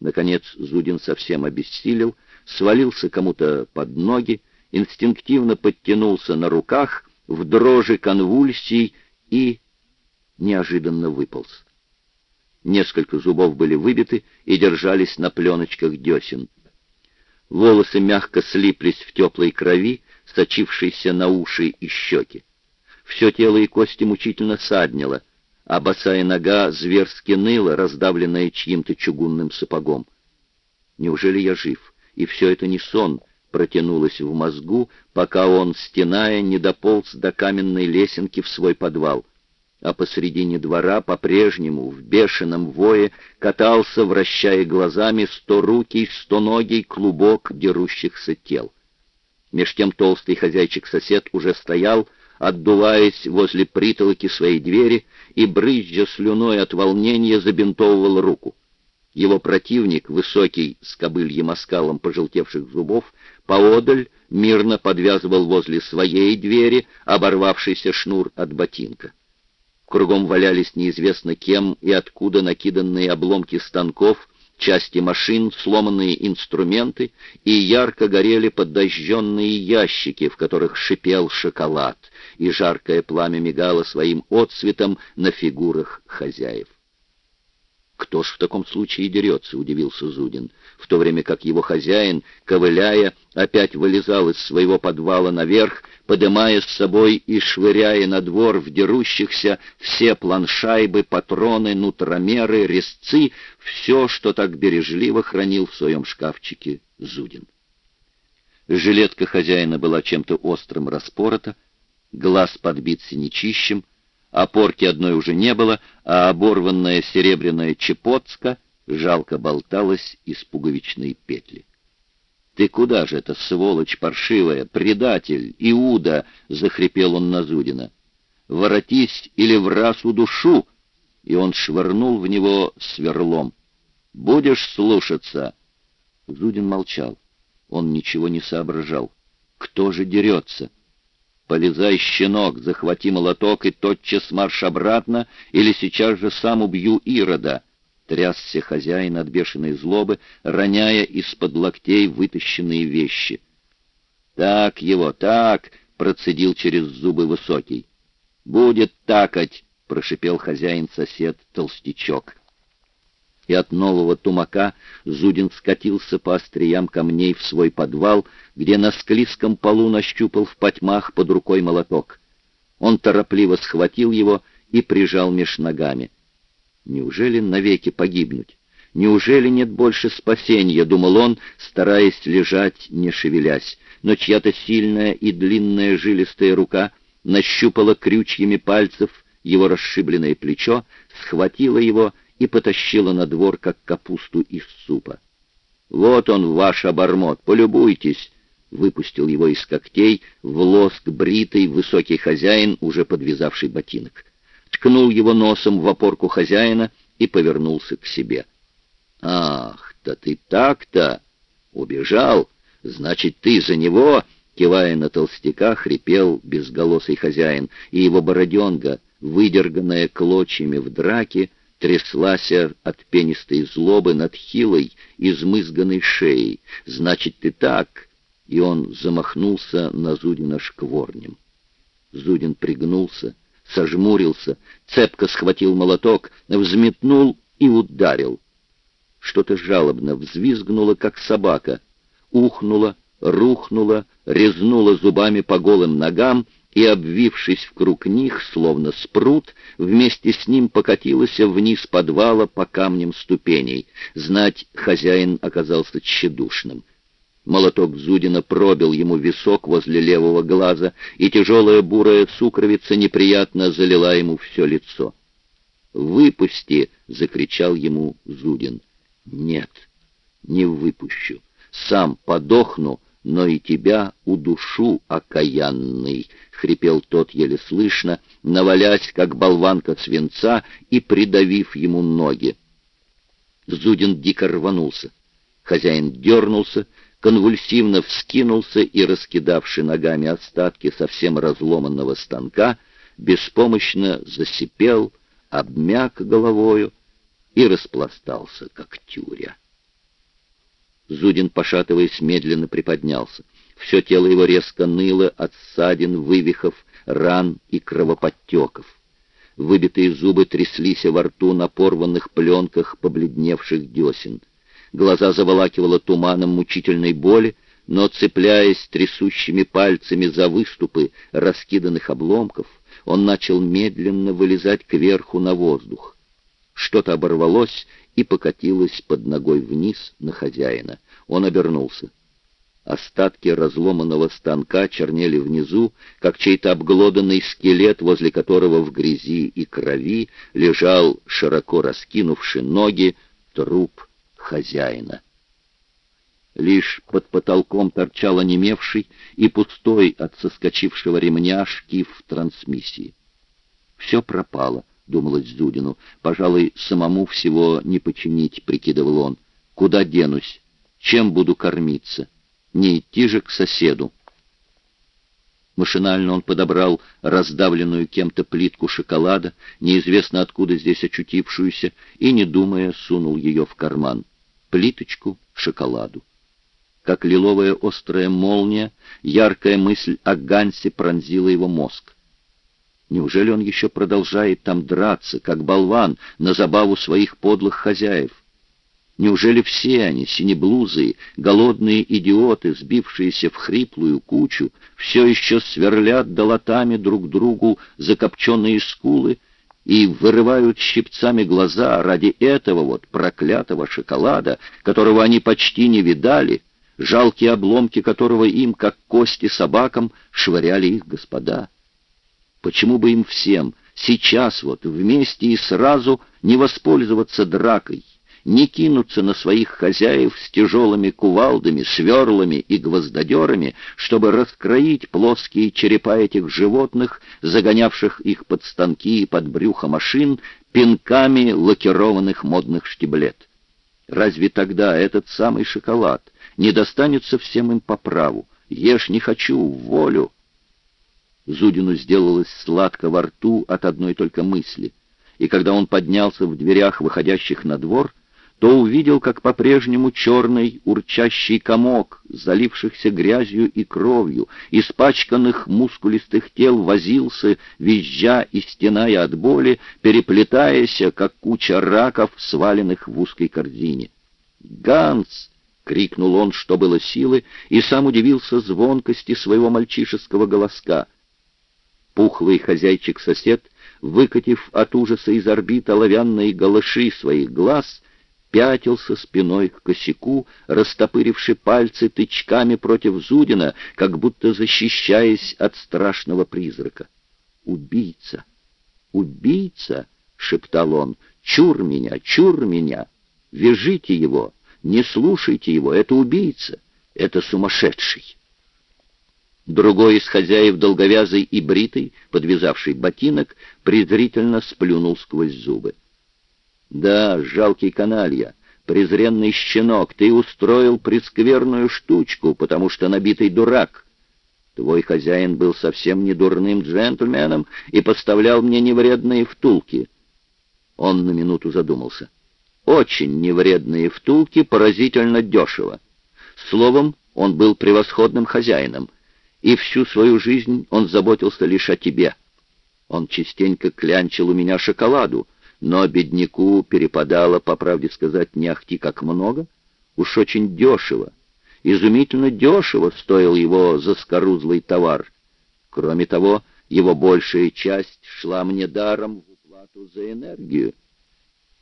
Наконец Зудин совсем обессилел, свалился кому-то под ноги, инстинктивно подтянулся на руках, в дрожи конвульсий и неожиданно выполз. Несколько зубов были выбиты и держались на пленочках десен. Волосы мягко слиплись в теплой крови, сочившейся на уши и щеки. Все тело и кости мучительно саднило, а босая нога зверски ныла, раздавленная чьим-то чугунным сапогом. Неужели я жив? И все это не сон, протянулось в мозгу, пока он, стеная, не дополз до каменной лесенки в свой подвал. А посредине двора по-прежнему, в бешеном вое, катался, вращая глазами, сторукий, стоногий клубок дерущихся тел. Меж тем толстый хозяйчик-сосед уже стоял, отдуваясь возле притолоки своей двери и, брызжа слюной от волнения, забинтовывал руку. Его противник, высокий, с кобыльем оскалом пожелтевших зубов, поодаль мирно подвязывал возле своей двери оборвавшийся шнур от ботинка. Кругом валялись неизвестно кем и откуда накиданные обломки станков, части машин, сломанные инструменты и ярко горели подожженные ящики, в которых шипел шоколад, и жаркое пламя мигало своим отцветом на фигурах хозяев. «Кто ж в таком случае дерется?» — удивился Зудин, в то время как его хозяин, ковыляя, опять вылезал из своего подвала наверх, подымая с собой и швыряя на двор в дерущихся все планшайбы, патроны, нутромеры, резцы, все, что так бережливо хранил в своем шкафчике Зудин. Жилетка хозяина была чем-то острым распорота, глаз подбит синячищем, Опорки одной уже не было, а оборванная серебряная чепотска жалко болталась из пуговичной петли. «Ты куда же это, сволочь паршивая, предатель, Иуда!» — захрипел он на Зудина. «Воротись или в раз удушу!» И он швырнул в него сверлом. «Будешь слушаться!» Зудин молчал. Он ничего не соображал. «Кто же дерется?» Полезай, щенок, захвати молоток и тотчас марш обратно, или сейчас же сам убью Ирода. Трясся хозяин от бешеной злобы, роняя из-под локтей вытащенные вещи. «Так его, так!» — процедил через зубы высокий. «Будет такать!» — прошипел хозяин-сосед Толстячок и от нового тумака Зудин скатился по остриям камней в свой подвал, где на склизком полу нащупал в потьмах под рукой молоток. Он торопливо схватил его и прижал меж ногами. Неужели навеки погибнуть? Неужели нет больше спасения, думал он, стараясь лежать, не шевелясь, но чья-то сильная и длинная жилистая рука нащупала крючьями пальцев его расшибленное плечо, схватила его и потащила на двор, как капусту из супа. «Вот он, ваш обормот, полюбуйтесь!» Выпустил его из когтей в лоск бритый высокий хозяин, уже подвязавший ботинок. Ткнул его носом в опорку хозяина и повернулся к себе. «Ах, да ты так-то! Убежал! Значит, ты за него!» Кивая на толстяка, хрипел безголосый хозяин, и его бороденга, выдерганная клочьями в драке, тряслась от пенистой злобы над хилой, измызганной шеей. «Значит, ты так!» И он замахнулся на Зудина шкворнем. Зудин пригнулся, сожмурился, цепко схватил молоток, взметнул и ударил. Что-то жалобно взвизгнуло, как собака, ухнуло, рухнуло, резнуло зубами по голым ногам — и, обвившись вкруг них, словно спрут, вместе с ним покатилась вниз подвала по камням ступеней. Знать, хозяин оказался тщедушным. Молоток Зудина пробил ему висок возле левого глаза, и тяжелая бурая сукровица неприятно залила ему все лицо. «Выпусти!» — закричал ему Зудин. «Нет, не выпущу. Сам подохну, но и тебя удушу, окаянный!» — хрипел тот еле слышно, навалясь, как болванка свинца, и придавив ему ноги. Зудин дико рванулся. Хозяин дернулся, конвульсивно вскинулся и, раскидавший ногами остатки совсем разломанного станка, беспомощно засипел, обмяк головою и распластался, как тюря. Зудин, пошатываясь, медленно приподнялся. Все тело его резко ныло от ссадин, вывихов, ран и кровоподтеков. Выбитые зубы тряслись во рту на порванных пленках побледневших десен. Глаза заволакивало туманом мучительной боли, но, цепляясь трясущими пальцами за выступы раскиданных обломков, он начал медленно вылезать кверху на воздух. Что-то оборвалось и покатилось под ногой вниз на хозяина. Он обернулся. Остатки разломанного станка чернели внизу, как чей-то обглоданный скелет, возле которого в грязи и крови лежал, широко раскинувший ноги, труп хозяина. Лишь под потолком торчал онемевший и пустой от соскочившего ремня шкив трансмиссии. «Все пропало», — думалось Зудину. «Пожалуй, самому всего не починить», — прикидывал он. «Куда денусь? Чем буду кормиться?» не идти же к соседу. Машинально он подобрал раздавленную кем-то плитку шоколада, неизвестно откуда здесь очутившуюся, и, не думая, сунул ее в карман. Плиточку шоколаду. Как лиловая острая молния, яркая мысль о Гансе пронзила его мозг. Неужели он еще продолжает там драться, как болван, на забаву своих подлых хозяев? Неужели все они, синеблузые, голодные идиоты, сбившиеся в хриплую кучу, все еще сверлят долотами друг другу закопченные скулы и вырывают щипцами глаза ради этого вот проклятого шоколада, которого они почти не видали, жалкие обломки которого им, как кости собакам, швыряли их господа? Почему бы им всем сейчас вот вместе и сразу не воспользоваться дракой? Не кинуться на своих хозяев с тяжелыми кувалдами, сверлами и гвоздодерами, чтобы раскроить плоские черепа этих животных, загонявших их под станки и под брюхо машин, пинками лакированных модных штиблет. Разве тогда этот самый шоколад не достанется всем им по праву? Ешь не хочу, волю. Зудину сделалось сладко во рту от одной только мысли, и когда он поднялся в дверях, выходящих на двор, то увидел, как по-прежнему черный урчащий комок, залившихся грязью и кровью, испачканных мускулистых тел возился, визжа и стеная от боли, переплетаясь, как куча раков, сваленных в узкой корзине. «Ганс!» — крикнул он, что было силы, и сам удивился звонкости своего мальчишеского голоска. Пухлый хозяйчик-сосед, выкатив от ужаса из орбит оловянные галыши своих глаз — пятился спиной к косяку, растопыривши пальцы тычками против Зудина, как будто защищаясь от страшного призрака. «Убийца! Убийца!» — шептал он. «Чур меня! Чур меня! Вяжите его! Не слушайте его! Это убийца! Это сумасшедший!» Другой из хозяев, долговязый и бритый, подвязавший ботинок, презрительно сплюнул сквозь зубы. Да, жалкий каналья, презренный щенок, ты устроил прескверную штучку, потому что набитый дурак. Твой хозяин был совсем не дурным джентльменом и поставлял мне невредные втулки. Он на минуту задумался. Очень невредные втулки, поразительно дешево. Словом, он был превосходным хозяином, и всю свою жизнь он заботился лишь о тебе. Он частенько клянчил у меня шоколаду, но бедняку перепадало, по правде сказать, не ахти как много, уж очень дешево. Изумительно дешево стоил его заскорузлый товар. Кроме того, его большая часть шла мне даром в уплату за энергию.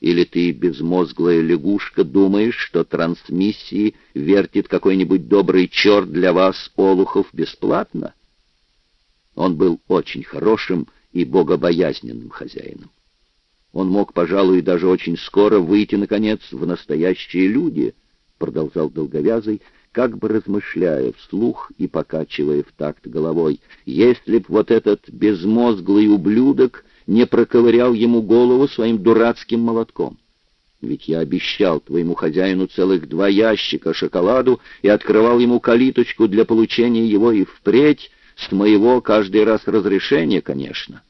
Или ты, безмозглая лягушка, думаешь, что трансмиссии вертит какой-нибудь добрый черт для вас, олухов, бесплатно? Он был очень хорошим и богобоязненным хозяином. Он мог, пожалуй, даже очень скоро выйти, наконец, в настоящие люди, — продолжал Долговязый, как бы размышляя вслух и покачивая в такт головой, если б вот этот безмозглый ублюдок не проковырял ему голову своим дурацким молотком. Ведь я обещал твоему хозяину целых два ящика шоколаду и открывал ему калиточку для получения его и впредь, с моего каждый раз разрешения, конечно.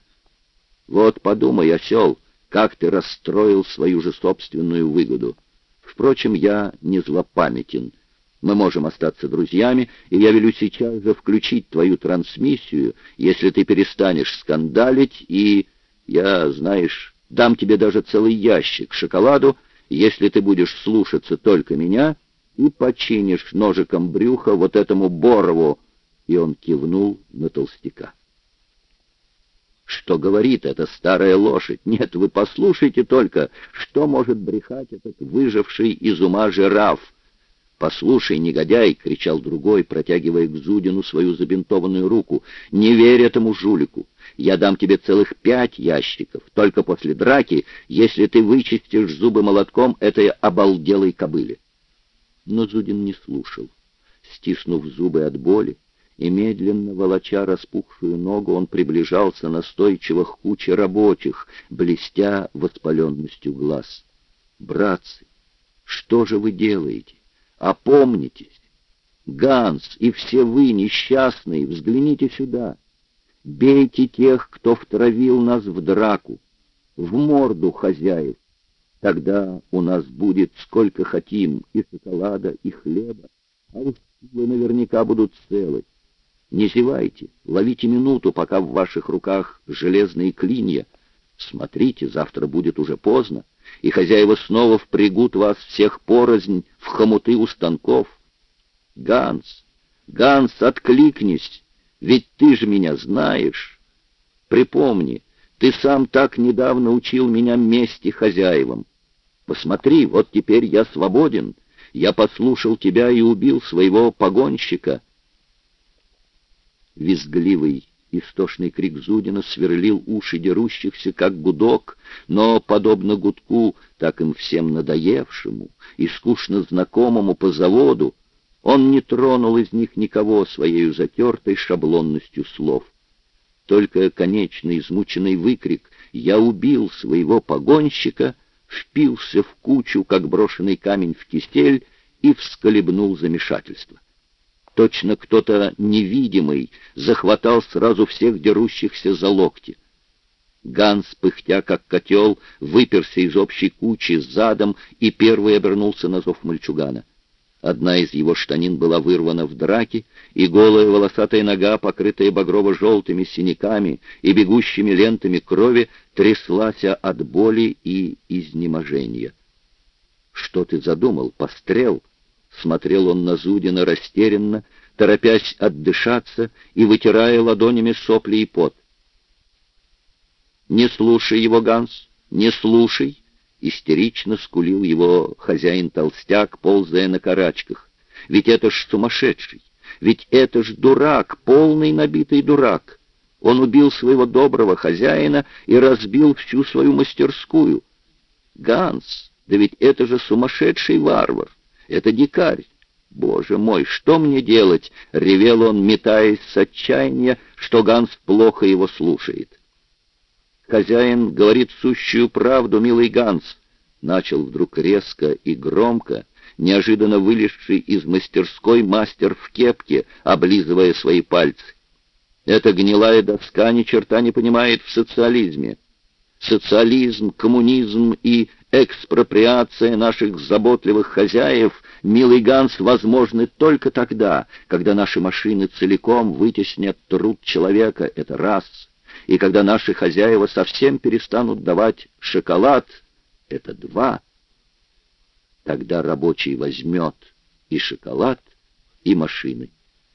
Вот подумай, осел, — как ты расстроил свою же собственную выгоду. Впрочем, я не злопамятен. Мы можем остаться друзьями, и я велю сейчас же включить твою трансмиссию, если ты перестанешь скандалить, и я, знаешь, дам тебе даже целый ящик шоколаду, если ты будешь слушаться только меня и починишь ножиком брюха вот этому Борову, и он кивнул на толстяка. Что говорит эта старая лошадь? Нет, вы послушайте только, что может брехать этот выживший из ума жираф. «Послушай, негодяй!» — кричал другой, протягивая к Зудину свою забинтованную руку. «Не верь этому жулику! Я дам тебе целых пять ящиков, только после драки, если ты вычистишь зубы молотком этой обалделой кобыли!» Но Зудин не слушал. Стиснув зубы от боли, и медленно, волоча распухшую ногу, он приближался настойчиво к куче рабочих, блестя воспаленностью глаз. «Братцы, что же вы делаете? Опомнитесь! Ганс и все вы, несчастные, взгляните сюда! Бейте тех, кто втравил нас в драку, в морду хозяев! Тогда у нас будет сколько хотим и шоколада, и хлеба, а вы наверняка будут целы. Не зевайте, ловите минуту, пока в ваших руках железные клинья. Смотрите, завтра будет уже поздно, и хозяева снова впрягут вас всех порознь в хомуты у станков. Ганс, Ганс, откликнись, ведь ты же меня знаешь. Припомни, ты сам так недавно учил меня мести хозяевам. Посмотри, вот теперь я свободен. Я послушал тебя и убил своего погонщика. Визгливый, истошный крик Зудина сверлил уши дерущихся, как гудок, но, подобно гудку, так им всем надоевшему и скучно знакомому по заводу, он не тронул из них никого своей затертой шаблонностью слов. Только конечный измученный выкрик «Я убил своего погонщика!» впился в кучу, как брошенный камень в кистель, и всколебнул замешательство. Точно кто-то невидимый захватал сразу всех дерущихся за локти. Ганс, пыхтя как котел, выперся из общей кучи задом и первый обернулся на зов мальчугана. Одна из его штанин была вырвана в драке, и голая волосатая нога, покрытая багрово-желтыми синяками и бегущими лентами крови, тряслась от боли и изнеможения. «Что ты задумал, пострел?» Смотрел он на Зудина растерянно, торопясь отдышаться и вытирая ладонями сопли и пот. «Не слушай его, Ганс, не слушай!» — истерично скулил его хозяин-толстяк, ползая на карачках. «Ведь это ж сумасшедший! Ведь это ж дурак, полный набитый дурак! Он убил своего доброго хозяина и разбил всю свою мастерскую! Ганс, да ведь это же сумасшедший варвар! Это дикарь. Боже мой, что мне делать? Ревел он, метаясь с отчаяния, что Ганс плохо его слушает. Хозяин говорит сущую правду, милый Ганс. Начал вдруг резко и громко, неожиданно вылезший из мастерской мастер в кепке, облизывая свои пальцы. Эта гнилая доска ни черта не понимает в социализме. Социализм, коммунизм и экспроприация наших заботливых хозяев, милый Ганс, возможны только тогда, когда наши машины целиком вытеснят труд человека, это раз, и когда наши хозяева совсем перестанут давать шоколад, это два. Тогда рабочий возьмет и шоколад, и машины.